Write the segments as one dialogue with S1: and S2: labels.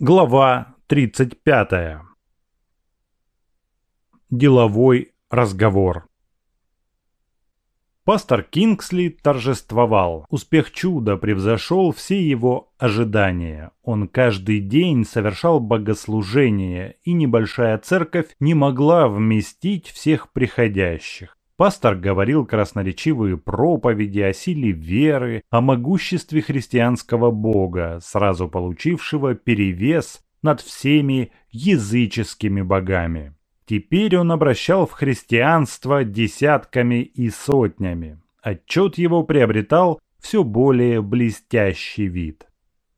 S1: Глава 35. Деловой разговор. Пастор Кингсли торжествовал. Успех чуда превзошел все его ожидания. Он каждый день совершал богослужение, и небольшая церковь не могла вместить всех приходящих. Пастор говорил красноречивые проповеди о силе веры, о могуществе христианского бога, сразу получившего перевес над всеми языческими богами. Теперь он обращал в христианство десятками и сотнями. Отчет его приобретал все более блестящий вид.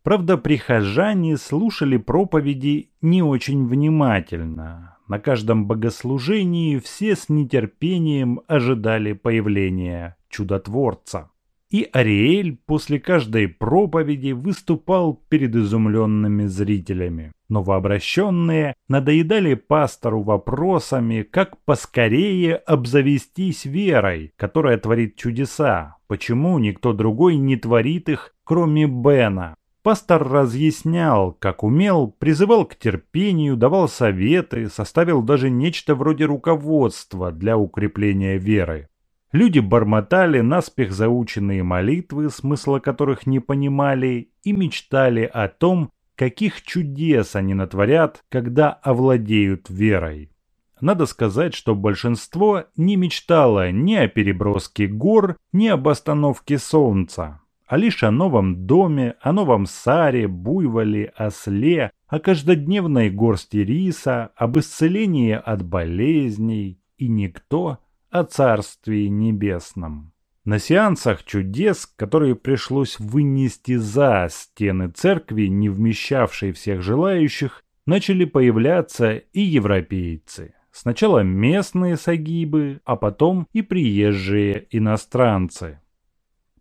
S1: Правда, прихожане слушали проповеди не очень внимательно. На каждом богослужении все с нетерпением ожидали появления чудотворца. И Ариэль после каждой проповеди выступал перед изумленными зрителями. Новообращенные надоедали пастору вопросами, как поскорее обзавестись верой, которая творит чудеса, почему никто другой не творит их, кроме Бена, Пастор разъяснял, как умел, призывал к терпению, давал советы, составил даже нечто вроде руководства для укрепления веры. Люди бормотали наспех заученные молитвы, смысла которых не понимали, и мечтали о том, каких чудес они натворят, когда овладеют верой. Надо сказать, что большинство не мечтало ни о переброске гор, ни об остановке солнца а лишь о новом доме, о новом саре, буйволе, осле, о каждодневной горсти риса, об исцелении от болезней и никто о Царстве Небесном. На сеансах чудес, которые пришлось вынести за стены церкви, не вмещавшей всех желающих, начали появляться и европейцы. Сначала местные сагибы, а потом и приезжие иностранцы.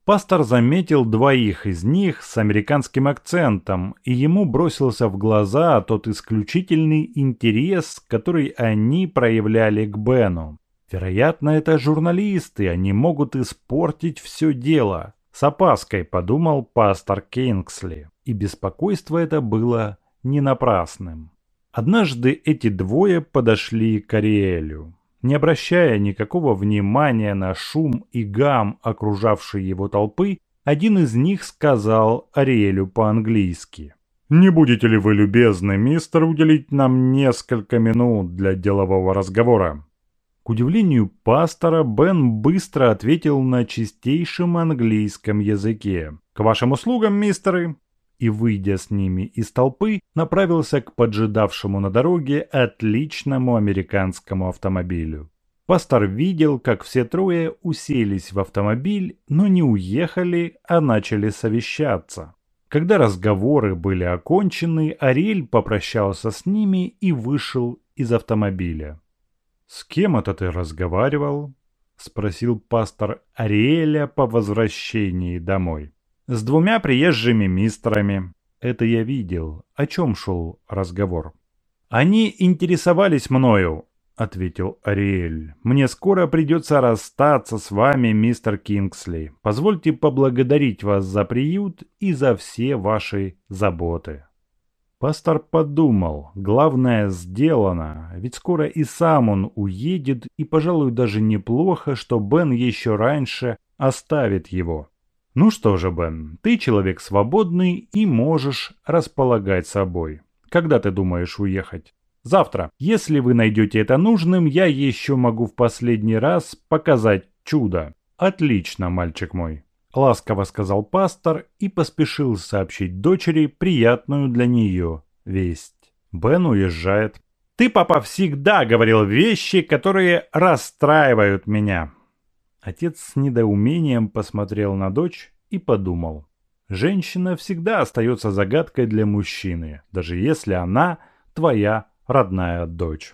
S1: Пастор заметил двоих из них с американским акцентом, и ему бросился в глаза тот исключительный интерес, который они проявляли к Бену. Вероятно, это журналисты, они могут испортить все дело. С опаской подумал пастор Кингсли, и беспокойство это было не напрасным. Однажды эти двое подошли к Ариэлю. Не обращая никакого внимания на шум и гам окружавшей его толпы, один из них сказал Ариэлю по-английски. «Не будете ли вы любезны, мистер, уделить нам несколько минут для делового разговора?» К удивлению пастора, Бен быстро ответил на чистейшем английском языке. «К вашим услугам, мистеры!» И, выйдя с ними из толпы, направился к поджидавшему на дороге отличному американскому автомобилю. Пастор видел, как все трое уселись в автомобиль, но не уехали, а начали совещаться. Когда разговоры были окончены, Ариэль попрощался с ними и вышел из автомобиля. «С кем это ты разговаривал?» – спросил пастор Ариэля по возвращении домой. С двумя приезжими мистерами. Это я видел. О чем шел разговор? Они интересовались мною, ответил Ариэль. Мне скоро придется расстаться с вами, мистер Кингсли. Позвольте поблагодарить вас за приют и за все ваши заботы. Пастор подумал, главное сделано, ведь скоро и сам он уедет, и, пожалуй, даже неплохо, что Бен еще раньше оставит его. Ну что же, Бен, ты человек свободный и можешь располагать собой. Когда ты думаешь уехать? Завтра. Если вы найдете это нужным, я еще могу в последний раз показать чудо. Отлично, мальчик мой. Ласково сказал пастор и поспешил сообщить дочери приятную для нее весть. Бен уезжает. Ты, папа, всегда говорил вещи, которые расстраивают меня. Отец с недоумением посмотрел на дочь и подумал. Женщина всегда остается загадкой для мужчины, даже если она твоя родная дочь.